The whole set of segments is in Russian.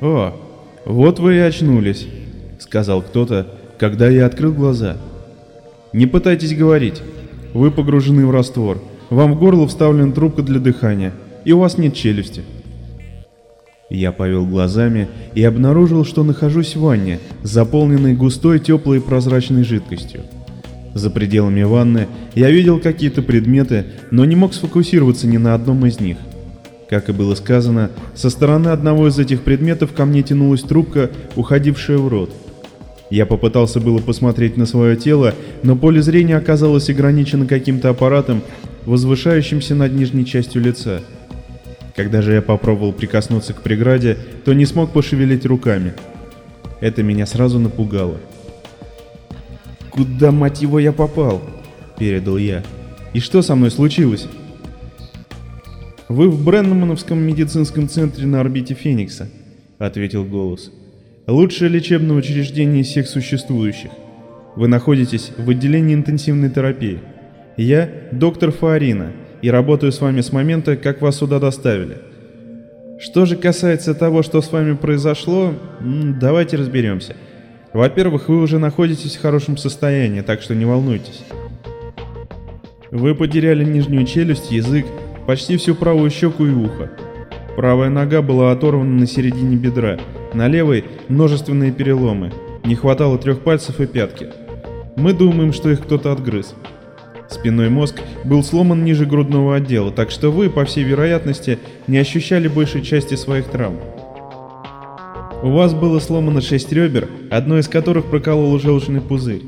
«О, вот вы и очнулись», — сказал кто-то, когда я открыл глаза. «Не пытайтесь говорить. Вы погружены в раствор. Вам в горло вставлена трубка для дыхания, и у вас нет челюсти». Я повел глазами и обнаружил, что нахожусь в ванне, заполненной густой, теплой и прозрачной жидкостью. За пределами ванны я видел какие-то предметы, но не мог сфокусироваться ни на одном из них. Как и было сказано, со стороны одного из этих предметов ко мне тянулась трубка, уходившая в рот. Я попытался было посмотреть на свое тело, но поле зрения оказалось ограничено каким-то аппаратом, возвышающимся над нижней частью лица. Когда же я попробовал прикоснуться к преграде, то не смог пошевелить руками. Это меня сразу напугало. «Куда, мать его, я попал?» – передал я. «И что со мной случилось?» «Вы в Бреннмановском медицинском центре на орбите Феникса», — ответил голос. «Лучшее лечебное учреждение из всех существующих. Вы находитесь в отделении интенсивной терапии. Я доктор Фаорина и работаю с вами с момента, как вас сюда доставили. Что же касается того, что с вами произошло, давайте разберемся. Во-первых, вы уже находитесь в хорошем состоянии, так что не волнуйтесь. Вы потеряли нижнюю челюсть, язык, почти всю правую щеку и ухо. Правая нога была оторвана на середине бедра, на левой множественные переломы, не хватало трех пальцев и пятки. Мы думаем, что их кто-то отгрыз. Спинной мозг был сломан ниже грудного отдела, так что вы, по всей вероятности, не ощущали большей части своих травм. У вас было сломано шесть ребер, одно из которых прокололо желчный пузырь.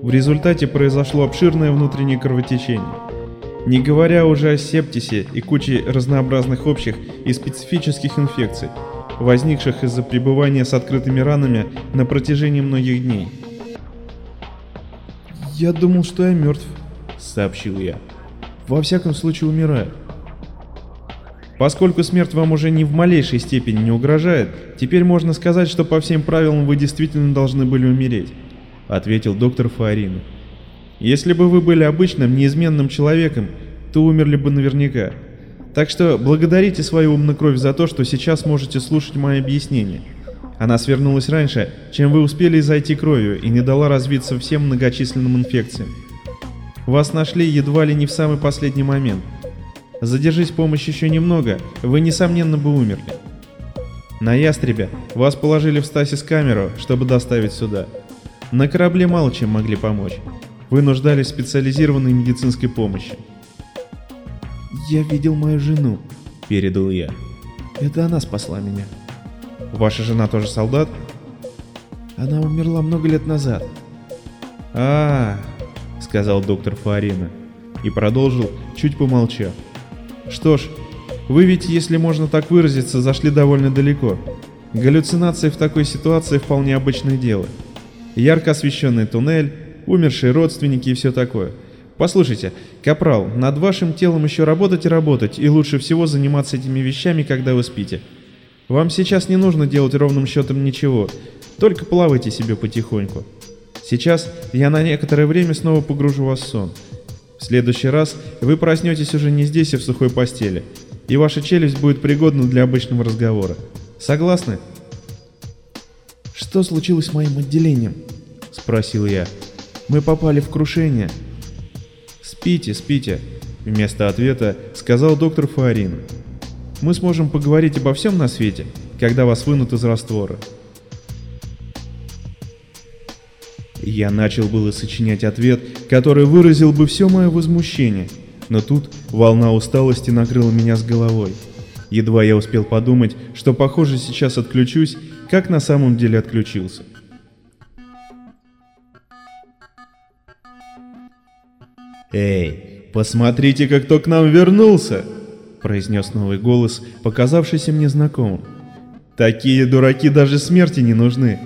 В результате произошло обширное внутреннее кровотечение. Не говоря уже о септисе и куче разнообразных общих и специфических инфекций, возникших из-за пребывания с открытыми ранами на протяжении многих дней. «Я думал, что я мертв», — сообщил я. «Во всяком случае умираю». Поскольку смерть вам уже ни в малейшей степени не угрожает, теперь можно сказать, что по всем правилам вы действительно должны были умереть, ответил доктор Фарина. Если бы вы были обычным, неизменным человеком, то умерли бы наверняка. Так что благодарите свою умную кровь за то, что сейчас можете слушать мои объяснения. Она свернулась раньше, чем вы успели зайти кровью и не дала развиться всем многочисленным инфекциям. Вас нашли едва ли не в самый последний момент. Задержись помощь еще немного, вы несомненно бы умерли. На ястребе вас положили в стасис-камеру, чтобы доставить сюда. На корабле мало чем могли помочь. Вы нуждались в специализированной медицинской помощи. «Я видел мою жену», — передал я. «Это она спасла меня». «Ваша жена тоже солдат?» «Она умерла много лет назад». «А, -а, -а сказал доктор Фарина и продолжил, чуть помолчав. Что ж, вы ведь, если можно так выразиться, зашли довольно далеко. Галлюцинации в такой ситуации вполне обычное дело. Ярко освещенный туннель, умершие родственники и все такое. Послушайте, Капрал, над вашим телом еще работать и работать, и лучше всего заниматься этими вещами, когда вы спите. Вам сейчас не нужно делать ровным счетом ничего, только плавайте себе потихоньку. Сейчас я на некоторое время снова погружу вас в сон. В следующий раз вы проснетесь уже не здесь, а в сухой постели, и ваша челюсть будет пригодна для обычного разговора. Согласны? «Что случилось с моим отделением?» — спросил я. «Мы попали в крушение». «Спите, спите», — вместо ответа сказал доктор Фуарин. «Мы сможем поговорить обо всем на свете, когда вас вынут из раствора». Я начал было сочинять ответ, который выразил бы все мое возмущение, но тут волна усталости накрыла меня с головой. Едва я успел подумать, что похоже сейчас отключусь, как на самом деле отключился. «Эй, посмотрите, как кто к нам вернулся!» — произнес новый голос, показавшийся мне знакомым. «Такие дураки даже смерти не нужны!»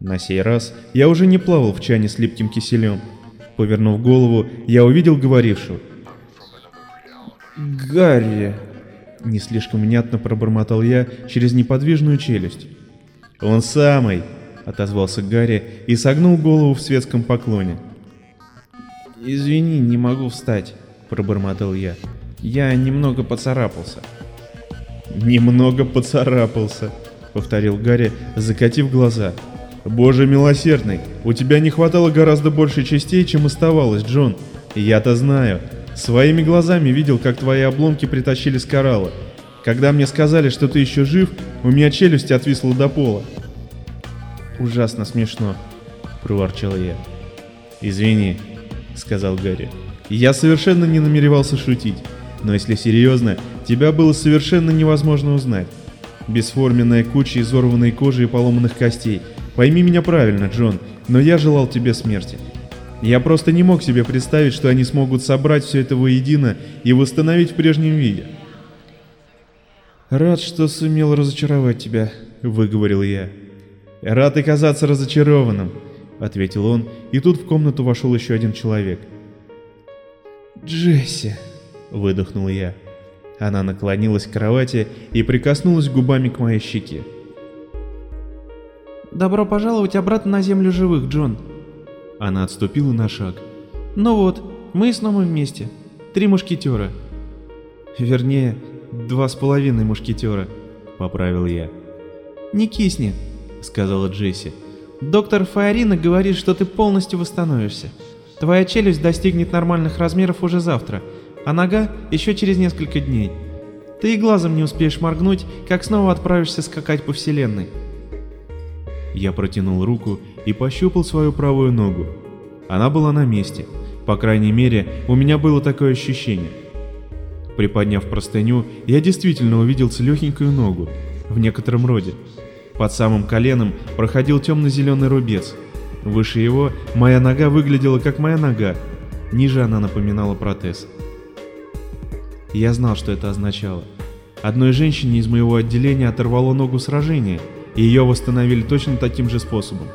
На сей раз я уже не плавал в чане с липким киселем. Повернув голову, я увидел говорившего. «Гарри!» — не слишком внятно пробормотал я через неподвижную челюсть. «Он самый!» — отозвался Гарри и согнул голову в светском поклоне. «Извини, не могу встать», — пробормотал я. «Я немного поцарапался». «Немного поцарапался», — повторил Гарри, закатив глаза. «Боже милосердный, у тебя не хватало гораздо больше частей, чем оставалось, Джон. Я-то знаю. Своими глазами видел, как твои обломки притащили с коралла. Когда мне сказали, что ты еще жив, у меня челюсть отвисла до пола. Ужасно смешно, проворчал я. Извини, сказал Гарри. Я совершенно не намеревался шутить, но если серьезно, тебя было совершенно невозможно узнать. Бесформенная куча изорванной кожи и поломанных костей. Пойми меня правильно, Джон, но я желал тебе смерти. Я просто не мог себе представить, что они смогут собрать все это воедино и восстановить в прежнем виде. «Рад, что сумел разочаровать тебя», — выговорил я. «Рад оказаться разочарованным», — ответил он, и тут в комнату вошел еще один человек. «Джесси», — выдохнул я. Она наклонилась к кровати и прикоснулась губами к моей щеке. «Добро пожаловать обратно на землю живых, Джон», она отступила на шаг. «Ну вот, мы снова вместе. Три мушкетера». «Вернее, два с половиной мушкетера», — поправил я. «Не кисни», — сказала Джесси. «Доктор Фаорина говорит, что ты полностью восстановишься. Твоя челюсть достигнет нормальных размеров уже завтра, а нога еще через несколько дней. Ты и глазом не успеешь моргнуть, как снова отправишься скакать по вселенной». Я протянул руку и пощупал свою правую ногу. Она была на месте. По крайней мере, у меня было такое ощущение. Приподняв простыню, я действительно увидел целехенькую ногу, в некотором роде. Под самым коленом проходил темно-зеленый рубец. Выше его моя нога выглядела как моя нога, ниже она напоминала протез. Я знал, что это означало. Одной женщине из моего отделения оторвало ногу сражения, и ее восстановили точно таким же способом.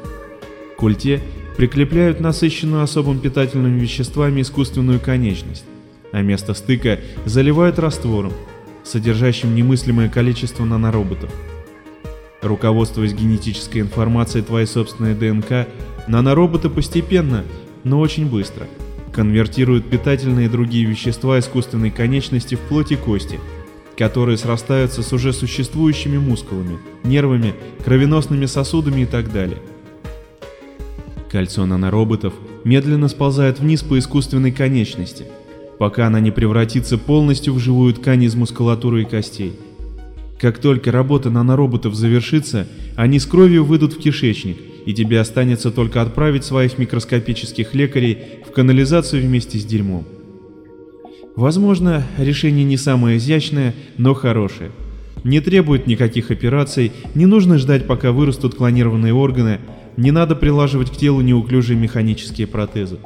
К культе прикрепляют насыщенную особым питательными веществами искусственную конечность, а место стыка заливают раствором, содержащим немыслимое количество нанороботов. Руководствуясь генетической информацией твоей собственной ДНК, нанороботы постепенно, но очень быстро конвертируют питательные и другие вещества искусственной конечности в плоть и кости – которые срастаются с уже существующими мускулами, нервами, кровеносными сосудами и так далее. Кольцо нанороботов медленно сползает вниз по искусственной конечности, пока она не превратится полностью в живую ткань из мускулатуры и костей. Как только работа нанороботов завершится, они с кровью выйдут в кишечник, и тебе останется только отправить своих микроскопических лекарей в канализацию вместе с дерьмом. Возможно, решение не самое изящное, но хорошее. Не требует никаких операций, не нужно ждать, пока вырастут клонированные органы, не надо прилаживать к телу неуклюжие механические протезы.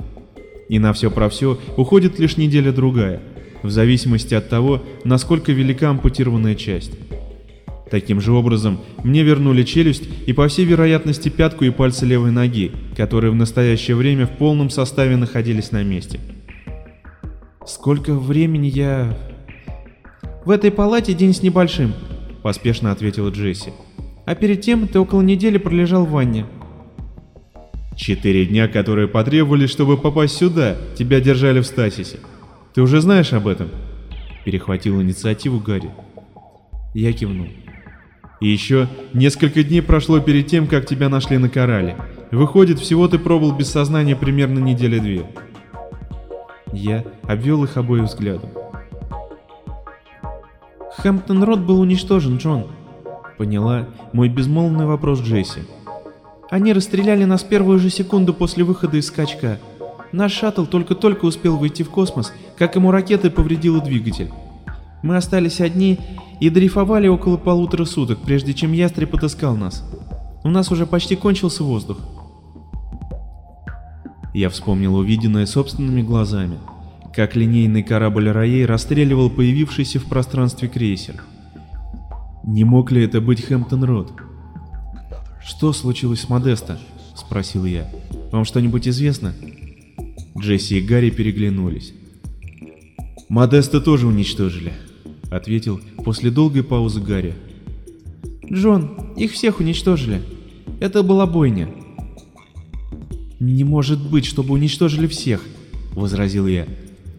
И на все про все уходит лишь неделя-другая, в зависимости от того, насколько велика ампутированная часть. Таким же образом, мне вернули челюсть и, по всей вероятности, пятку и пальцы левой ноги, которые в настоящее время в полном составе находились на месте. Сколько времени я... В этой палате день с небольшим, поспешно ответила Джесси. А перед тем ты около недели пролежал в ванне. Четыре дня, которые потребовались, чтобы попасть сюда, тебя держали в стасисе. Ты уже знаешь об этом? Перехватил инициативу Гарри. Я кивнул. И еще несколько дней прошло перед тем, как тебя нашли на корале. Выходит, всего ты пробыл без сознания примерно недели-две. Я обвел их обоих взглядом. Хэмптон-Рот был уничтожен, Джон. Поняла мой безмолвный вопрос Джесси. Они расстреляли нас первую же секунду после выхода из скачка. Наш шаттл только-только успел выйти в космос, как ему ракетой повредила двигатель. Мы остались одни и дрейфовали около полутора суток, прежде чем ястреб отыскал нас. У нас уже почти кончился воздух. Я вспомнил увиденное собственными глазами, как линейный корабль Раей расстреливал появившийся в пространстве крейсер. Не мог ли это быть Хэмптон Рот? «Что случилось с Модесто?» — спросил я. «Вам что-нибудь известно?» Джесси и Гарри переглянулись. «Модеста тоже уничтожили», — ответил после долгой паузы Гарри. «Джон, их всех уничтожили. Это была бойня». «Не может быть, чтобы уничтожили всех», — возразил я.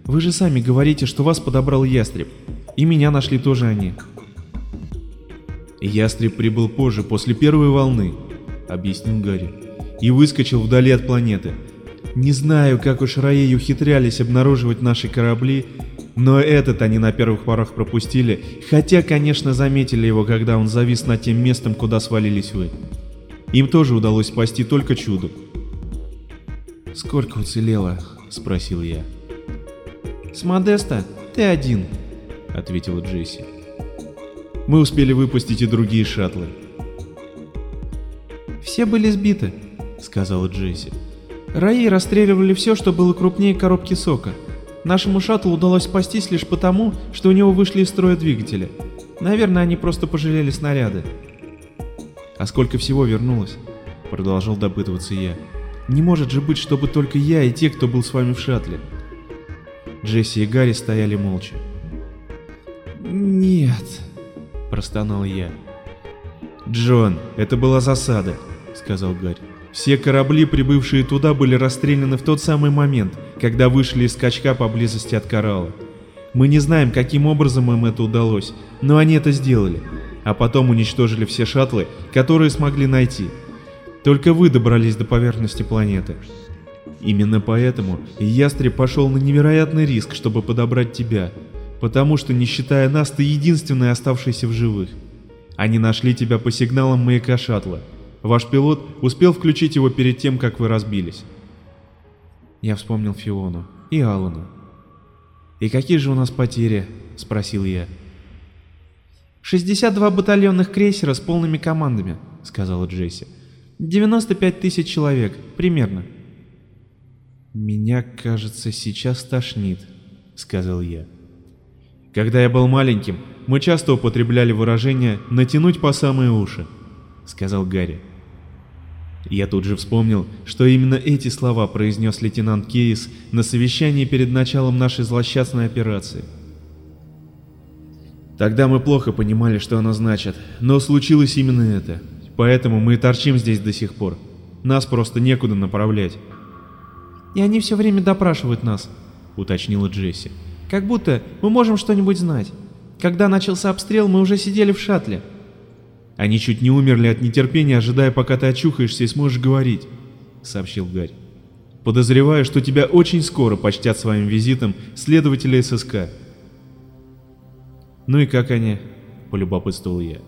«Вы же сами говорите, что вас подобрал ястреб. И меня нашли тоже они». «Ястреб прибыл позже, после первой волны», — объяснил Гарри, — «и выскочил вдали от планеты. Не знаю, как уж Раей ухитрялись обнаруживать наши корабли, но этот они на первых порах пропустили, хотя, конечно, заметили его, когда он завис над тем местом, куда свалились вы. Им тоже удалось спасти только чудо. «Сколько уцелело?» — спросил я. «С Модеста ты один», — ответила Джесси. «Мы успели выпустить и другие шаттлы». «Все были сбиты», — сказала Джесси. «Раи расстреливали все, что было крупнее коробки сока. Нашему шаттлу удалось спастись лишь потому, что у него вышли из строя двигатели. Наверное, они просто пожалели снаряды». «А сколько всего вернулось?» — продолжал допытываться я. Не может же быть, чтобы только я и те, кто был с вами в шаттле. Джесси и Гарри стояли молча. «Нет», — простонал я. «Джон, это была засада», — сказал Гарри. «Все корабли, прибывшие туда, были расстреляны в тот самый момент, когда вышли из скачка поблизости от коралла. Мы не знаем, каким образом им это удалось, но они это сделали, а потом уничтожили все шаттлы, которые смогли найти. Только вы добрались до поверхности планеты. Именно поэтому Ястреб пошел на невероятный риск, чтобы подобрать тебя, потому что, не считая нас, ты единственный оставшийся в живых. Они нашли тебя по сигналам маяка шаттла. Ваш пилот успел включить его перед тем, как вы разбились. Я вспомнил Фиону и Алану. «И какие же у нас потери?» — спросил я. «62 батальонных крейсера с полными командами», — сказала Джесси. 95 тысяч человек, примерно. «Меня, кажется, сейчас тошнит», — сказал я. «Когда я был маленьким, мы часто употребляли выражение «натянуть по самые уши», — сказал Гарри. Я тут же вспомнил, что именно эти слова произнес лейтенант Кейс на совещании перед началом нашей злосчастной операции. Тогда мы плохо понимали, что оно значит, но случилось именно это — Поэтому мы и торчим здесь до сих пор. Нас просто некуда направлять. И они все время допрашивают нас, уточнила Джесси. Как будто мы можем что-нибудь знать. Когда начался обстрел, мы уже сидели в шаттле. Они чуть не умерли от нетерпения, ожидая, пока ты очухаешься и сможешь говорить, сообщил Гарри. Подозреваю, что тебя очень скоро почтят своим визитом следователи ССК. Ну и как они? полюбопытствовал я.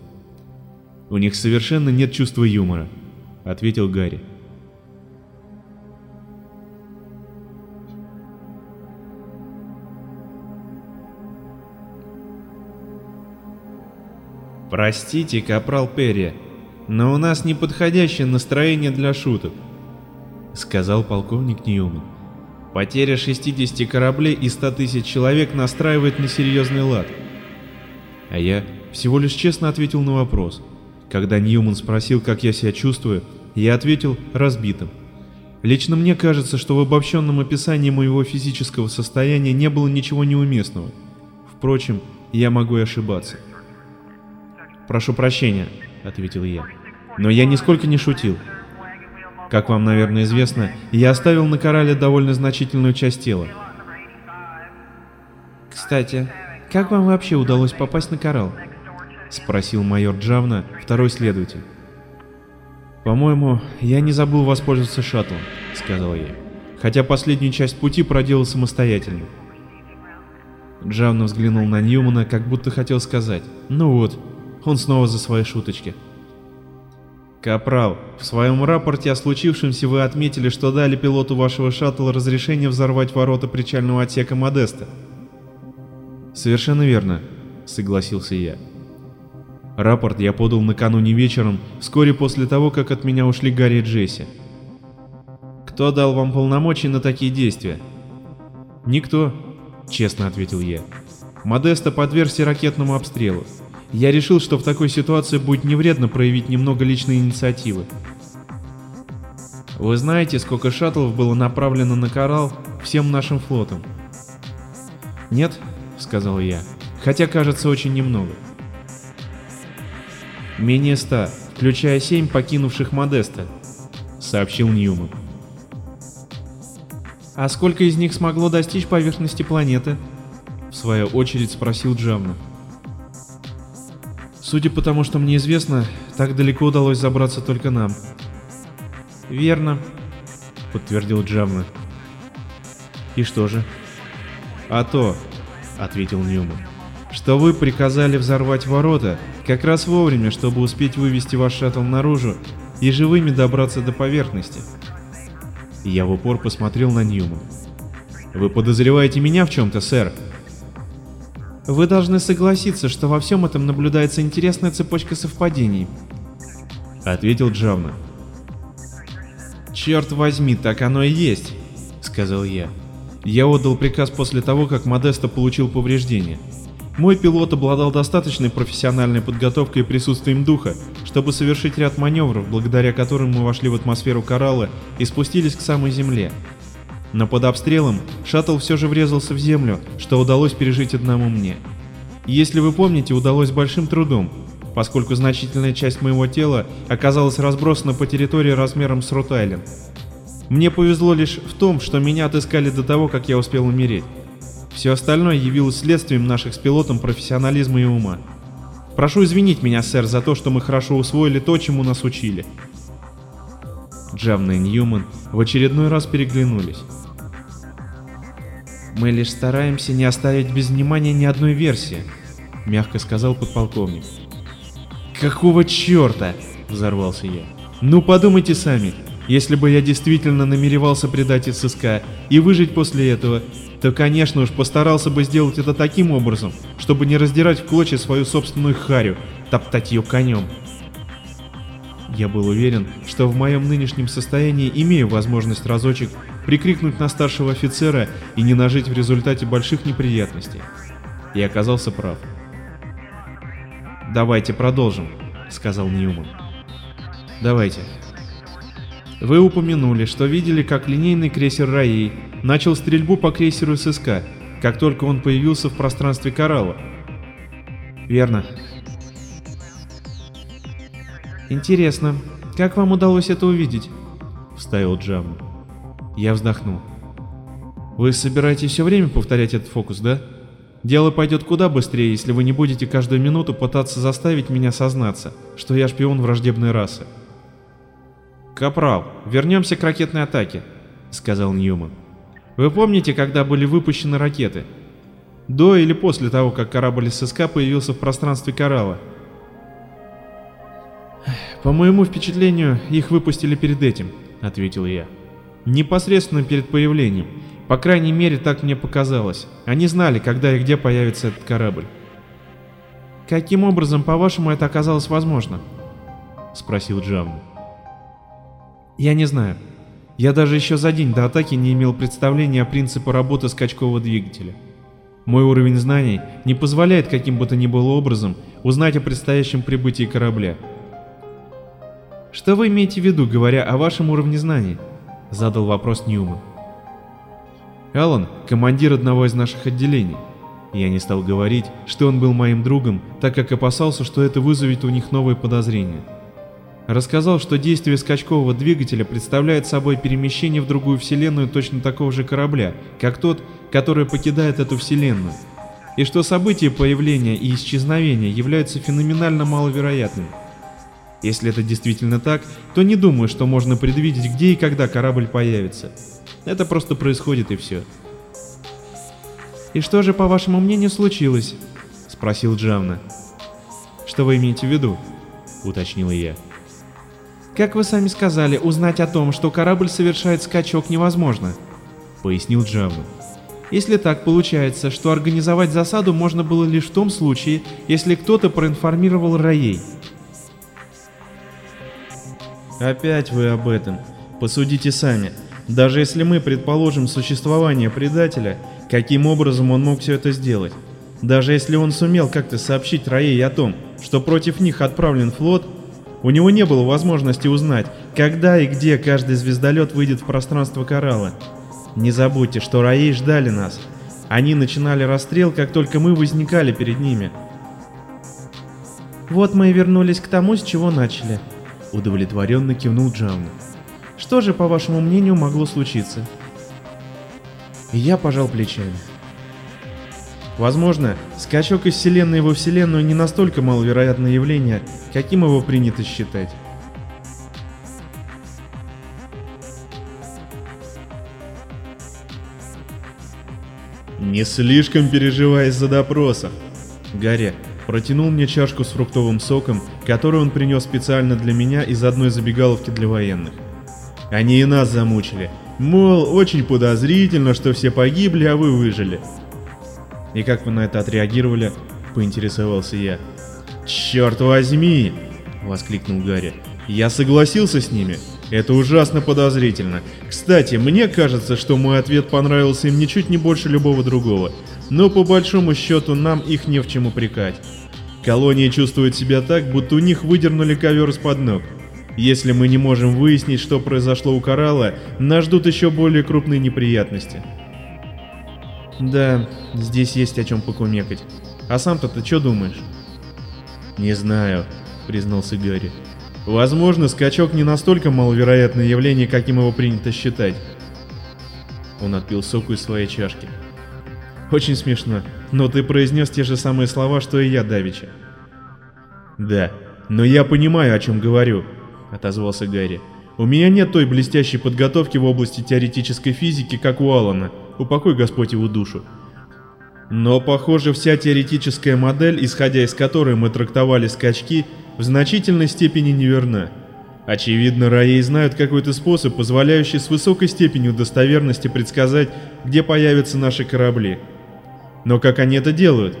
У них совершенно нет чувства юмора, ответил Гарри. Простите, капрал Перри, но у нас неподходящее настроение для шуток, сказал полковник Ньюман. Потеря 60 кораблей и 100 тысяч человек настраивает на серьезный лад. А я всего лишь честно ответил на вопрос – когда Ньюман спросил, как я себя чувствую, я ответил разбитым. Лично мне кажется, что в обобщенном описании моего физического состояния не было ничего неуместного. Впрочем, я могу и ошибаться. «Прошу прощения», — ответил я. «Но я нисколько не шутил. Как вам, наверное, известно, я оставил на корале довольно значительную часть тела. Кстати, как вам вообще удалось попасть на коралл? — спросил майор Джавна, второй следователь. «По-моему, я не забыл воспользоваться шаттлом», — сказал я, хотя последнюю часть пути проделал самостоятельно. Джавна взглянул на Ньюмана, как будто хотел сказать, «Ну вот, он снова за свои шуточки». «Капрал, в своем рапорте о случившемся вы отметили, что дали пилоту вашего шаттла разрешение взорвать ворота причального отсека Модеста». «Совершенно верно», — согласился я. Рапорт я подал накануне вечером, вскоре после того, как от меня ушли Гарри и Джесси. «Кто дал вам полномочия на такие действия?» «Никто», — честно ответил я. «Модеста подвергся ракетному обстрелу. Я решил, что в такой ситуации будет невредно проявить немного личной инициативы». Вы знаете, сколько шаттлов было направлено на коралл всем нашим флотом? Нет, сказал я, хотя кажется очень немного. Менее ста, включая семь покинувших Модеста, сообщил Ньюман. А сколько из них смогло достичь поверхности планеты? В свою очередь спросил Джамна. Судя по тому, что мне известно, так далеко удалось забраться только нам. Верно, подтвердил Джамна. И что же? А то, ответил Ньюман, что вы приказали взорвать ворота как раз вовремя, чтобы успеть вывести ваш шаттл наружу и живыми добраться до поверхности. Я в упор посмотрел на Ньюмана. «Вы подозреваете меня в чем-то, сэр?» «Вы должны согласиться, что во всем этом наблюдается интересная цепочка совпадений», — ответил Джавна. «Черт возьми, так оно и есть», — сказал я. Я отдал приказ после того, как Модеста получил повреждения. Мой пилот обладал достаточной профессиональной подготовкой и присутствием духа, чтобы совершить ряд маневров, благодаря которым мы вошли в атмосферу коралла и спустились к самой земле. Но под обстрелом шаттл все же врезался в землю, что удалось пережить одному мне. Если вы помните, удалось большим трудом, поскольку значительная часть моего тела оказалась разбросана по территории размером с Рот-Айленд. Мне повезло лишь в том, что меня отыскали до того, как я успел умереть. Все остальное явилось следствием наших с пилотом профессионализма и ума. Прошу извинить меня, сэр, за то, что мы хорошо усвоили то, чему нас учили. Джавна и Ньюман в очередной раз переглянулись. «Мы лишь стараемся не оставить без внимания ни одной версии», — мягко сказал подполковник. «Какого черта?» — взорвался я. «Ну подумайте сами, если бы я действительно намеревался предать ССК и выжить после этого, то, конечно уж, постарался бы сделать это таким образом, чтобы не раздирать в клочья свою собственную харю, топтать ее конем. Я был уверен, что в моем нынешнем состоянии имею возможность разочек прикрикнуть на старшего офицера и не нажить в результате больших неприятностей. И оказался прав. «Давайте продолжим», — сказал Ньюман. «Давайте», вы упомянули, что видели, как линейный крейсер Раей начал стрельбу по крейсеру ССК, как только он появился в пространстве коралла. Верно. Интересно, как вам удалось это увидеть? Вставил Джам. Я вздохнул. Вы собираетесь все время повторять этот фокус, да? Дело пойдет куда быстрее, если вы не будете каждую минуту пытаться заставить меня сознаться, что я шпион враждебной расы. «Капрал, вернемся к ракетной атаке», — сказал Ньюман. «Вы помните, когда были выпущены ракеты? До или после того, как корабль ССК появился в пространстве коралла?» «По моему впечатлению, их выпустили перед этим», — ответил я. «Непосредственно перед появлением. По крайней мере, так мне показалось. Они знали, когда и где появится этот корабль». «Каким образом, по-вашему, это оказалось возможно?» — спросил Джамна. Я не знаю. Я даже еще за день до атаки не имел представления о принципе работы скачкового двигателя. Мой уровень знаний не позволяет каким бы то ни было образом узнать о предстоящем прибытии корабля. «Что вы имеете в виду, говоря о вашем уровне знаний?» — задал вопрос Ньюман. Алан — командир одного из наших отделений. Я не стал говорить, что он был моим другом, так как опасался, что это вызовет у них новые подозрения рассказал, что действие скачкового двигателя представляет собой перемещение в другую вселенную точно такого же корабля, как тот, который покидает эту вселенную, и что события появления и исчезновения являются феноменально маловероятными. Если это действительно так, то не думаю, что можно предвидеть, где и когда корабль появится. Это просто происходит и все. «И что же, по вашему мнению, случилось?» — спросил Джавна. «Что вы имеете в виду?» — уточнила я. Как вы сами сказали, узнать о том, что корабль совершает скачок невозможно, пояснил Джавна. Если так получается, что организовать засаду можно было лишь в том случае, если кто-то проинформировал Раей. Опять вы об этом. Посудите сами. Даже если мы предположим существование предателя, каким образом он мог все это сделать? Даже если он сумел как-то сообщить Раей о том, что против них отправлен флот, у него не было возможности узнать, когда и где каждый звездолет выйдет в пространство коралла. Не забудьте, что Раи ждали нас. Они начинали расстрел, как только мы возникали перед ними. Вот мы и вернулись к тому, с чего начали. Удовлетворенно кивнул Джауна. Что же, по вашему мнению, могло случиться? Я пожал плечами. Возможно, скачок из Вселенной во Вселенную не настолько маловероятное явление, каким его принято считать. Не слишком переживай из-за допросов. Гарри протянул мне чашку с фруктовым соком, которую он принес специально для меня из одной забегаловки для военных. Они и нас замучили. Мол, очень подозрительно, что все погибли, а вы выжили. И как вы на это отреагировали? Поинтересовался я. Черт возьми! Воскликнул Гарри. Я согласился с ними. Это ужасно подозрительно. Кстати, мне кажется, что мой ответ понравился им ничуть не больше любого другого. Но по большому счету нам их не в чем упрекать. Колония чувствует себя так, будто у них выдернули ковер из-под ног. Если мы не можем выяснить, что произошло у Коралла, нас ждут еще более крупные неприятности. Да, здесь есть о чем покумекать. А сам-то ты что думаешь? Не знаю, признался Гарри. Возможно, скачок не настолько маловероятное явление, каким его принято считать. Он отпил соку из своей чашки. Очень смешно, но ты произнес те же самые слова, что и я давеча. Да, но я понимаю, о чем говорю, — отозвался Гарри. «У меня нет той блестящей подготовки в области теоретической физики, как у Алана. Упокой Господь его душу. Но, похоже, вся теоретическая модель, исходя из которой мы трактовали скачки, в значительной степени неверна. Очевидно, Раей знают какой-то способ, позволяющий с высокой степенью достоверности предсказать, где появятся наши корабли. Но как они это делают?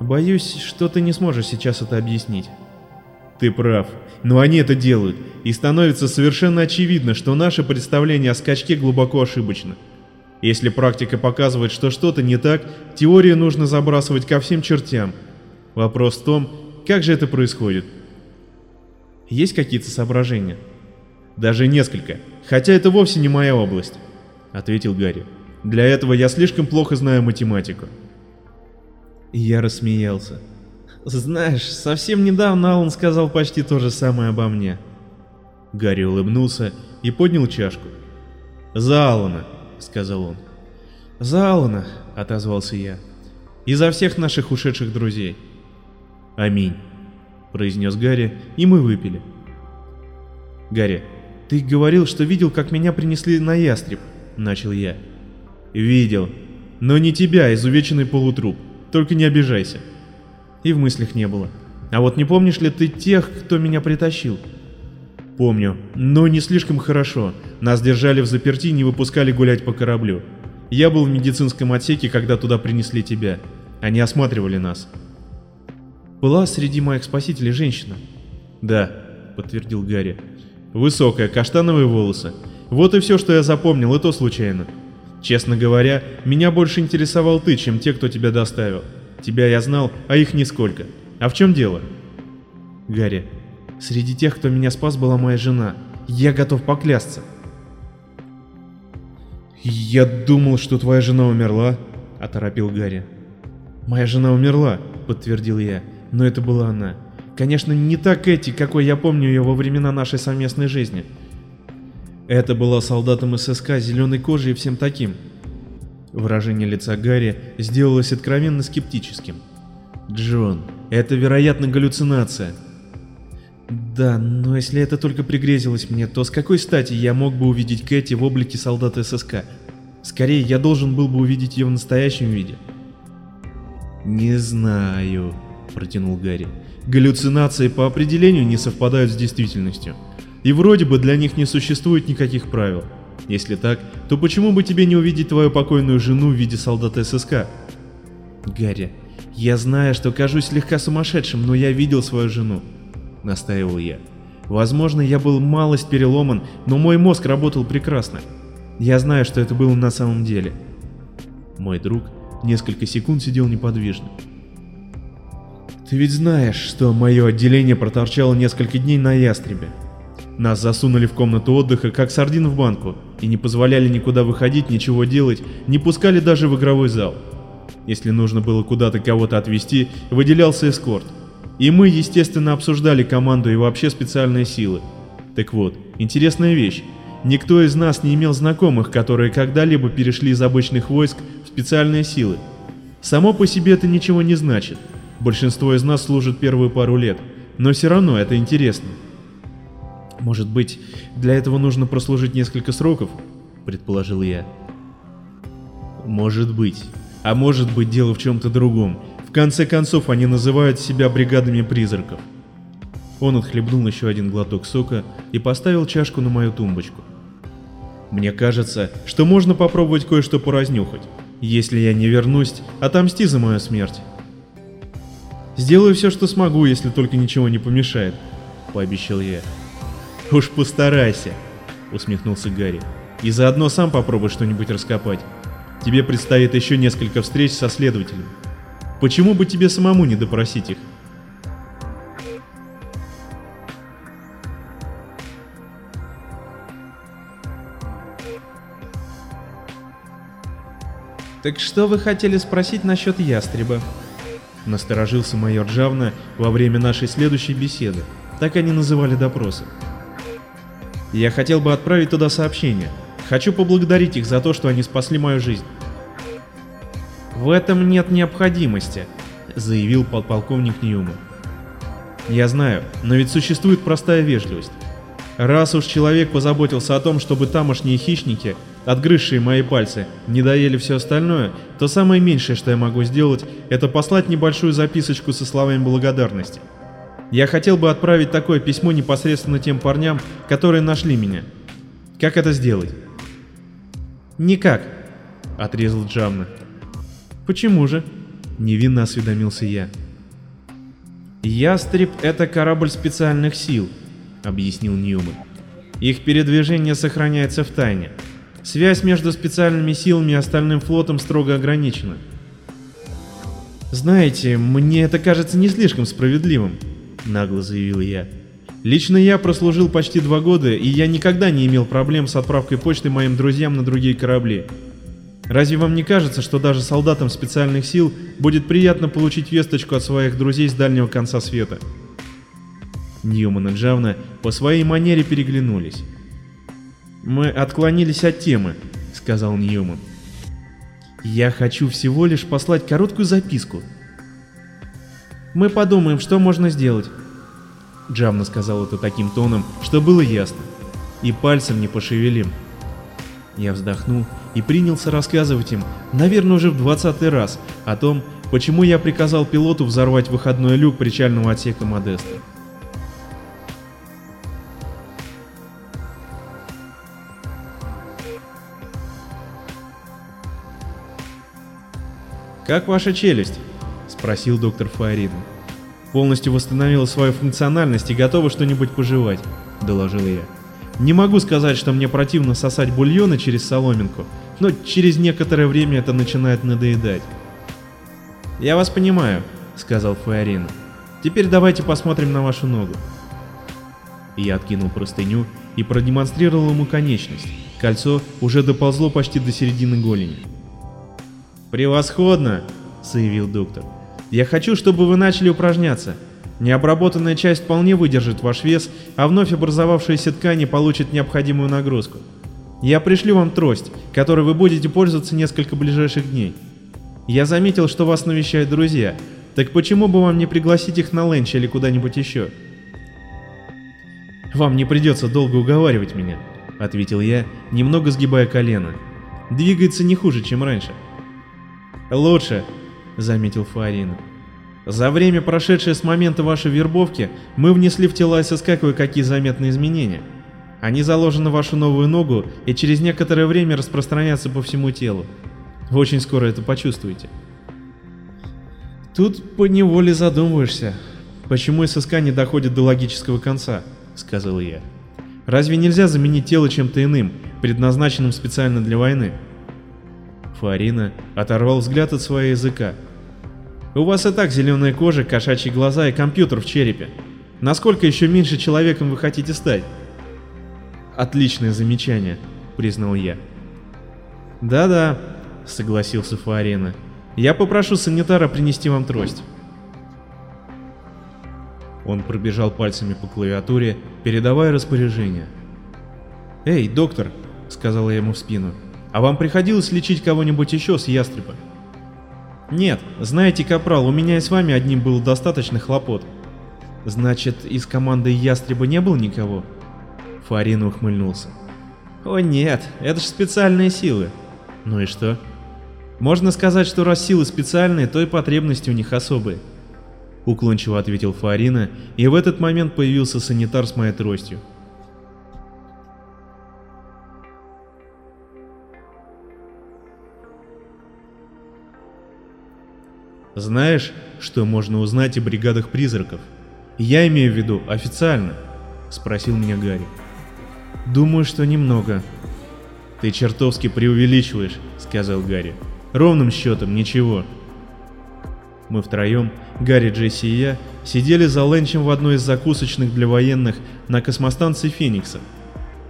Боюсь, что ты не сможешь сейчас это объяснить. Ты прав. Но они это делают, и становится совершенно очевидно, что наше представление о скачке глубоко ошибочно. Если практика показывает, что что-то не так, теорию нужно забрасывать ко всем чертям. Вопрос в том, как же это происходит. Есть какие-то соображения? Даже несколько, хотя это вовсе не моя область, ответил Гарри. Для этого я слишком плохо знаю математику. Я рассмеялся. Знаешь, совсем недавно Алан сказал почти то же самое обо мне. Гарри улыбнулся и поднял чашку. «За Алана», — сказал он. «За Алана», — отозвался я. «И за всех наших ушедших друзей». «Аминь», — произнес Гарри, и мы выпили. «Гарри, ты говорил, что видел, как меня принесли на ястреб», — начал я. «Видел. Но не тебя, изувеченный полутруп. Только не обижайся» и в мыслях не было. А вот не помнишь ли ты тех, кто меня притащил? Помню, но не слишком хорошо. Нас держали в заперти и не выпускали гулять по кораблю. Я был в медицинском отсеке, когда туда принесли тебя. Они осматривали нас. Была среди моих спасителей женщина? Да, подтвердил Гарри. Высокая, каштановые волосы. Вот и все, что я запомнил, и то случайно. Честно говоря, меня больше интересовал ты, чем те, кто тебя доставил. Тебя я знал, а их нисколько. А в чем дело? Гарри, среди тех, кто меня спас, была моя жена. Я готов поклясться. Я думал, что твоя жена умерла, оторопил Гарри. Моя жена умерла, подтвердил я, но это была она. Конечно, не так Эти, какой я помню ее во времена нашей совместной жизни. Это была солдатом ССК, зеленой кожей и всем таким. Выражение лица Гарри сделалось откровенно скептическим. «Джон, это, вероятно, галлюцинация». «Да, но если это только пригрезилось мне, то с какой стати я мог бы увидеть Кэти в облике солдата ССК? Скорее, я должен был бы увидеть ее в настоящем виде». «Не знаю», — протянул Гарри. «Галлюцинации по определению не совпадают с действительностью. И вроде бы для них не существует никаких правил. Если так, то почему бы тебе не увидеть твою покойную жену в виде солдата ССК? Гарри, я знаю, что кажусь слегка сумасшедшим, но я видел свою жену, настаивал я. Возможно, я был малость переломан, но мой мозг работал прекрасно. Я знаю, что это было на самом деле. Мой друг несколько секунд сидел неподвижно. Ты ведь знаешь, что мое отделение проторчало несколько дней на ястребе. Нас засунули в комнату отдыха, как сардин в банку, и не позволяли никуда выходить, ничего делать, не пускали даже в игровой зал. Если нужно было куда-то кого-то отвезти, выделялся эскорт. И мы, естественно, обсуждали команду и вообще специальные силы. Так вот, интересная вещь. Никто из нас не имел знакомых, которые когда-либо перешли из обычных войск в специальные силы. Само по себе это ничего не значит. Большинство из нас служит первые пару лет, но все равно это интересно. Может быть, для этого нужно прослужить несколько сроков, предположил я. Может быть. А может быть дело в чем-то другом. В конце концов, они называют себя бригадами призраков. Он отхлебнул еще один глоток сока и поставил чашку на мою тумбочку. Мне кажется, что можно попробовать кое-что поразнюхать. Если я не вернусь, отомсти за мою смерть. Сделаю все, что смогу, если только ничего не помешает, пообещал я. Уж постарайся, усмехнулся Гарри. И заодно сам попробуй что-нибудь раскопать. Тебе предстоит еще несколько встреч со следователем. Почему бы тебе самому не допросить их? Так что вы хотели спросить насчет ястреба? Насторожился майор Джавна во время нашей следующей беседы. Так они называли допросы. Я хотел бы отправить туда сообщение. Хочу поблагодарить их за то, что они спасли мою жизнь. В этом нет необходимости, заявил подполковник Ньюман. Я знаю, но ведь существует простая вежливость. Раз уж человек позаботился о том, чтобы тамошние хищники, отгрызшие мои пальцы, не доели все остальное, то самое меньшее, что я могу сделать, это послать небольшую записочку со словами благодарности. Я хотел бы отправить такое письмо непосредственно тем парням, которые нашли меня. Как это сделать? Никак, отрезал Джамна. Почему же? Невинно осведомился я. Ястреб — это корабль специальных сил, объяснил Ньюман. Их передвижение сохраняется в тайне. Связь между специальными силами и остальным флотом строго ограничена. Знаете, мне это кажется не слишком справедливым, нагло заявил я. Лично я прослужил почти два года, и я никогда не имел проблем с отправкой почты моим друзьям на другие корабли. Разве вам не кажется, что даже солдатам специальных сил будет приятно получить весточку от своих друзей с дальнего конца света? Ньюман и Джавна по своей манере переглянулись. «Мы отклонились от темы», — сказал Ньюман. «Я хочу всего лишь послать короткую записку». «Мы подумаем, что можно сделать», — Джавна сказал это таким тоном, что было ясно. «И пальцем не пошевелим». Я вздохнул и принялся рассказывать им, наверное, уже в двадцатый раз, о том, почему я приказал пилоту взорвать выходной люк причального отсека Модеста. «Как ваша челюсть?» — спросил доктор Фаорин. «Полностью восстановила свою функциональность и готова что-нибудь пожевать», — доложил я. «Не могу сказать, что мне противно сосать бульоны через соломинку, но через некоторое время это начинает надоедать». «Я вас понимаю», — сказал Фаорин. «Теперь давайте посмотрим на вашу ногу». Я откинул простыню и продемонстрировал ему конечность. Кольцо уже доползло почти до середины голени. «Превосходно!» — заявил доктор. «Я хочу, чтобы вы начали упражняться. Необработанная часть вполне выдержит ваш вес, а вновь образовавшиеся ткани получат необходимую нагрузку. Я пришлю вам трость, которой вы будете пользоваться несколько ближайших дней. Я заметил, что вас навещают друзья, так почему бы вам не пригласить их на ленч или куда-нибудь еще?» «Вам не придется долго уговаривать меня», — ответил я, немного сгибая колено. «Двигается не хуже, чем раньше». «Лучше», — заметил Фарин. «За время, прошедшее с момента вашей вербовки, мы внесли в тела ССК кое-какие заметные изменения. Они заложены в вашу новую ногу и через некоторое время распространятся по всему телу. Вы очень скоро это почувствуете». «Тут поневоле задумываешься, почему ССК не доходит до логического конца», — сказал я. «Разве нельзя заменить тело чем-то иным, предназначенным специально для войны?» Фарина оторвал взгляд от своего языка. «У вас и так зеленая кожа, кошачьи глаза и компьютер в черепе. Насколько еще меньше человеком вы хотите стать? Отличное замечание, признал я. Да-да, согласился Фуарена. Я попрошу санитара принести вам трость. Он пробежал пальцами по клавиатуре, передавая распоряжение. «Эй, доктор!» — сказал я ему в спину. «А вам приходилось лечить кого-нибудь еще с ястреба?» «Нет, знаете, Капрал, у меня и с вами одним было достаточно хлопот». «Значит, из команды ястреба не было никого?» Фарин ухмыльнулся. «О нет, это же специальные силы». «Ну и что?» «Можно сказать, что раз силы специальные, то и потребности у них особые». Уклончиво ответил Фарина, и в этот момент появился санитар с моей тростью. Знаешь, что можно узнать о бригадах призраков? Я имею в виду официально, спросил меня Гарри. Думаю, что немного. Ты чертовски преувеличиваешь, сказал Гарри. Ровным счетом ничего. Мы втроем, Гарри, Джесси и я, сидели за ленчем в одной из закусочных для военных на космостанции Феникса.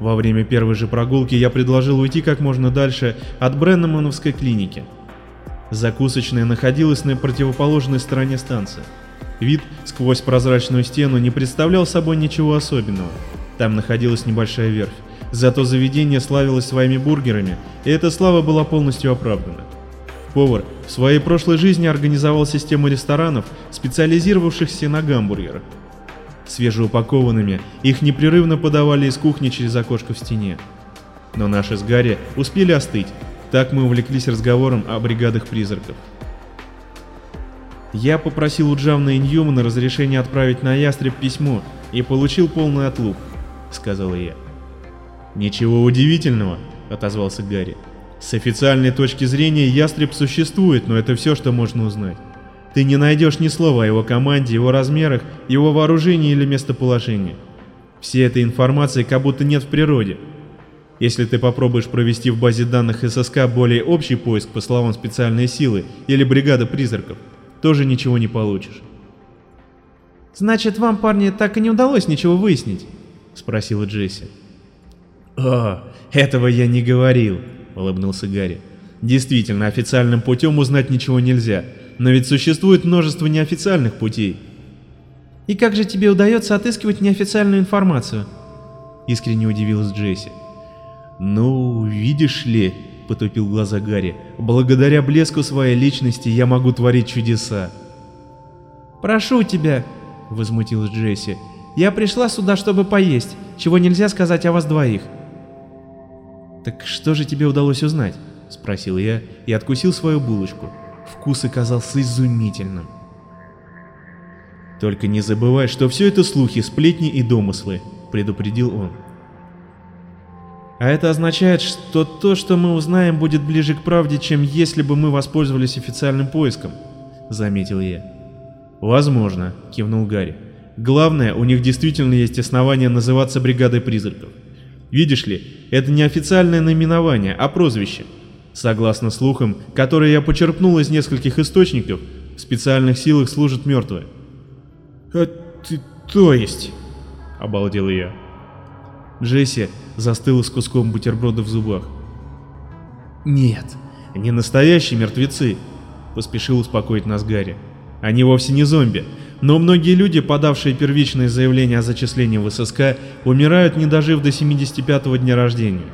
Во время первой же прогулки я предложил уйти как можно дальше от Бреннамоновской клиники – Закусочная находилась на противоположной стороне станции. Вид сквозь прозрачную стену не представлял собой ничего особенного. Там находилась небольшая верфь. Зато заведение славилось своими бургерами, и эта слава была полностью оправдана. Повар в своей прошлой жизни организовал систему ресторанов, специализировавшихся на гамбургерах. Свежеупакованными их непрерывно подавали из кухни через окошко в стене. Но наши с Гарри успели остыть, так мы увлеклись разговором о бригадах призраков. Я попросил у Джавна и Ньюмана разрешения отправить на Ястреб письмо и получил полный отлуп, сказал я. Ничего удивительного, отозвался Гарри. С официальной точки зрения Ястреб существует, но это все, что можно узнать. Ты не найдешь ни слова о его команде, его размерах, его вооружении или местоположении. Всей этой информации как будто нет в природе, если ты попробуешь провести в базе данных ССК более общий поиск по словам специальной силы или бригада призраков, тоже ничего не получишь. «Значит, вам, парни, так и не удалось ничего выяснить?» — спросила Джесси. «О, этого я не говорил», — улыбнулся Гарри. «Действительно, официальным путем узнать ничего нельзя, но ведь существует множество неофициальных путей». «И как же тебе удается отыскивать неофициальную информацию?» — искренне удивилась Джесси. «Ну, видишь ли», — потупил глаза Гарри, — «благодаря блеску своей личности я могу творить чудеса». «Прошу тебя», — возмутилась Джесси, — «я пришла сюда, чтобы поесть, чего нельзя сказать о вас двоих». «Так что же тебе удалось узнать?» — спросил я и откусил свою булочку. Вкус оказался изумительным. «Только не забывай, что все это слухи, сплетни и домыслы», — предупредил он. А это означает, что то, что мы узнаем, будет ближе к правде, чем если бы мы воспользовались официальным поиском, заметил я. Возможно, кивнул Гарри. Главное, у них действительно есть основания называться бригадой призраков. Видишь ли, это не официальное наименование, а прозвище. Согласно слухам, которые я почерпнул из нескольких источников, в специальных силах служат мертвые. «А ты то есть?» — обалдел я. Джесси застыла с куском бутерброда в зубах. «Нет, не настоящие мертвецы», — поспешил успокоить нас Гарри. «Они вовсе не зомби, но многие люди, подавшие первичное заявление о зачислении в ССК, умирают, не дожив до 75-го дня рождения.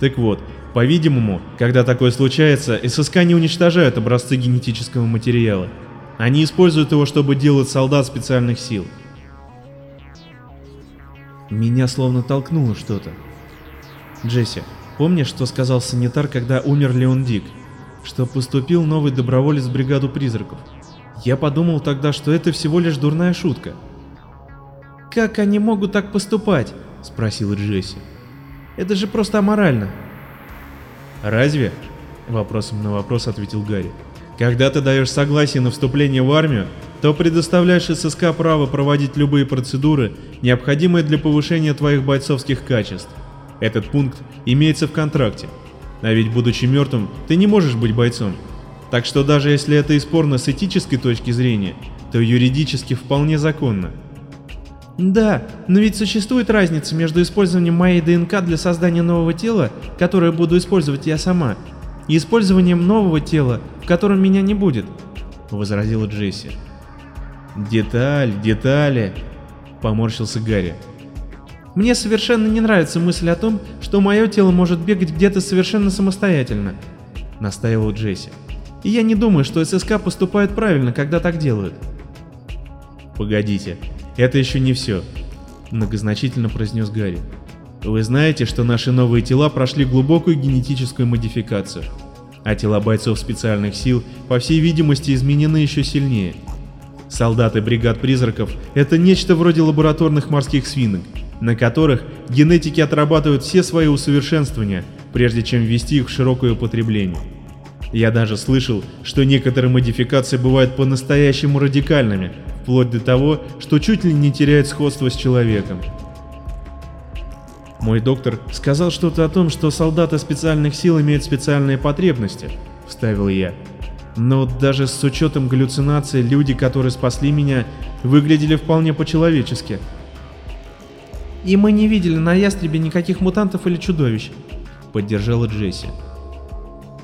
Так вот, по-видимому, когда такое случается, ССК не уничтожают образцы генетического материала. Они используют его, чтобы делать солдат специальных сил. Меня словно толкнуло что-то. Джесси, помнишь, что сказал санитар, когда умер Леон Дик? Что поступил новый доброволец в бригаду призраков. Я подумал тогда, что это всего лишь дурная шутка. «Как они могут так поступать?» – спросила Джесси. «Это же просто аморально». «Разве?» – вопросом на вопрос ответил Гарри. «Когда ты даешь согласие на вступление в армию, то предоставляешь ССК право проводить любые процедуры, необходимые для повышения твоих бойцовских качеств. Этот пункт имеется в контракте. А ведь будучи мертвым, ты не можешь быть бойцом. Так что даже если это и спорно с этической точки зрения, то юридически вполне законно. Да, но ведь существует разница между использованием моей ДНК для создания нового тела, которое буду использовать я сама, и использованием нового тела, в котором меня не будет, — возразила Джесси. Деталь, детали, — поморщился Гарри. Мне совершенно не нравится мысль о том, что мое тело может бегать где-то совершенно самостоятельно, — настаивал Джесси. И я не думаю, что ССК поступает правильно, когда так делают. Погодите, это еще не все, многозначительно произнес Гарри. Вы знаете, что наши новые тела прошли глубокую генетическую модификацию, а тела бойцов специальных сил, по всей видимости, изменены еще сильнее. Солдаты бригад призраков — это нечто вроде лабораторных морских свинок, на которых генетики отрабатывают все свои усовершенствования, прежде чем ввести их в широкое употребление. Я даже слышал, что некоторые модификации бывают по-настоящему радикальными, вплоть до того, что чуть ли не теряют сходство с человеком. Мой доктор сказал что-то о том, что солдаты специальных сил имеют специальные потребности, вставил я. Но даже с учетом галлюцинаций, люди, которые спасли меня, выглядели вполне по-человечески. И мы не видели на ястребе никаких мутантов или чудовищ, поддержала Джесси.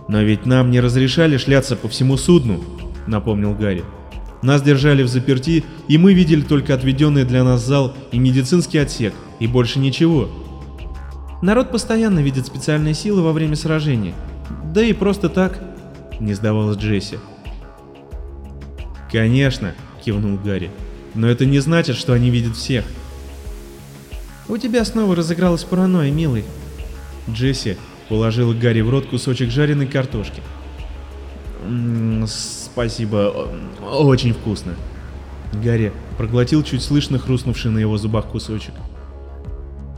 «Но ведь нам не разрешали шляться по всему судну», — напомнил Гарри. «Нас держали в заперти, и мы видели только отведенный для нас зал и медицинский отсек, и больше ничего». «Народ постоянно видит специальные силы во время сражения. Да и просто так», — не сдавалась Джесси. «Конечно», — кивнул Гарри. «Но это не значит, что они видят всех». «У тебя снова разыгралась паранойя, милый». Джесси Положила Гарри в рот кусочек жареной картошки. «М -м, спасибо, очень вкусно. Гарри проглотил чуть слышно хрустнувший на его зубах кусочек.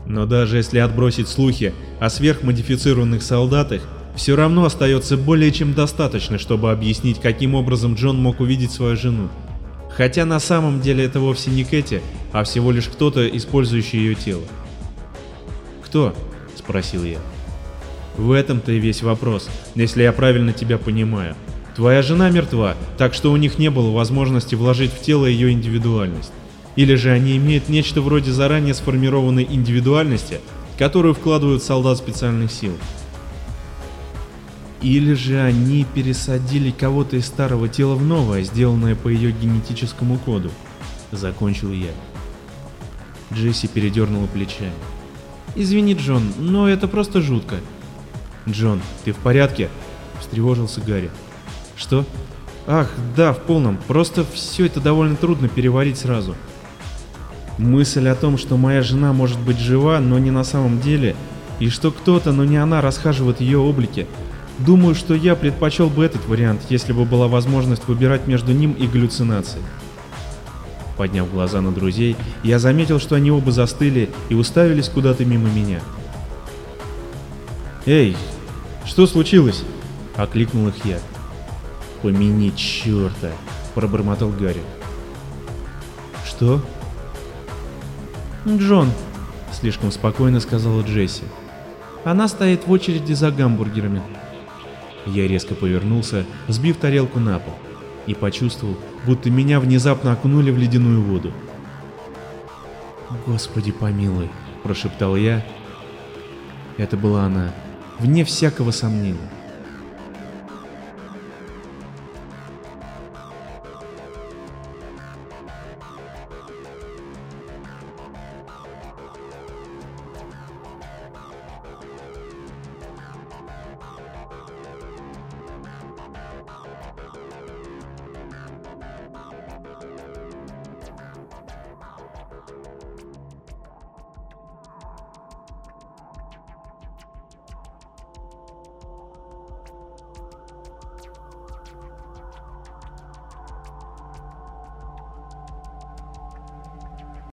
Но даже если отбросить слухи о сверхмодифицированных солдатах, все равно остается более чем достаточно, чтобы объяснить, каким образом Джон мог увидеть свою жену. Хотя на самом деле это вовсе не Кэти, а всего лишь кто-то, использующий ее тело. «Кто?» – спросил я. В этом-то и весь вопрос, если я правильно тебя понимаю. Твоя жена мертва, так что у них не было возможности вложить в тело ее индивидуальность. Или же они имеют нечто вроде заранее сформированной индивидуальности, которую вкладывают солдат специальных сил. Или же они пересадили кого-то из старого тела в новое, сделанное по ее генетическому коду. Закончил я. Джесси передернула плечами. «Извини, Джон, но это просто жутко. «Джон, ты в порядке?» – встревожился Гарри. «Что?» «Ах, да, в полном. Просто все это довольно трудно переварить сразу». Мысль о том, что моя жена может быть жива, но не на самом деле, и что кто-то, но не она, расхаживает ее облике. Думаю, что я предпочел бы этот вариант, если бы была возможность выбирать между ним и галлюцинацией. Подняв глаза на друзей, я заметил, что они оба застыли и уставились куда-то мимо меня. «Эй, что случилось?» — окликнул их я. «Помяни черта!» — пробормотал Гарри. «Что?» «Джон», — слишком спокойно сказала Джесси. «Она стоит в очереди за гамбургерами». Я резко повернулся, сбив тарелку на пол, и почувствовал, будто меня внезапно окунули в ледяную воду. «Господи помилуй», — прошептал я. Это была она вне всякого сомнения.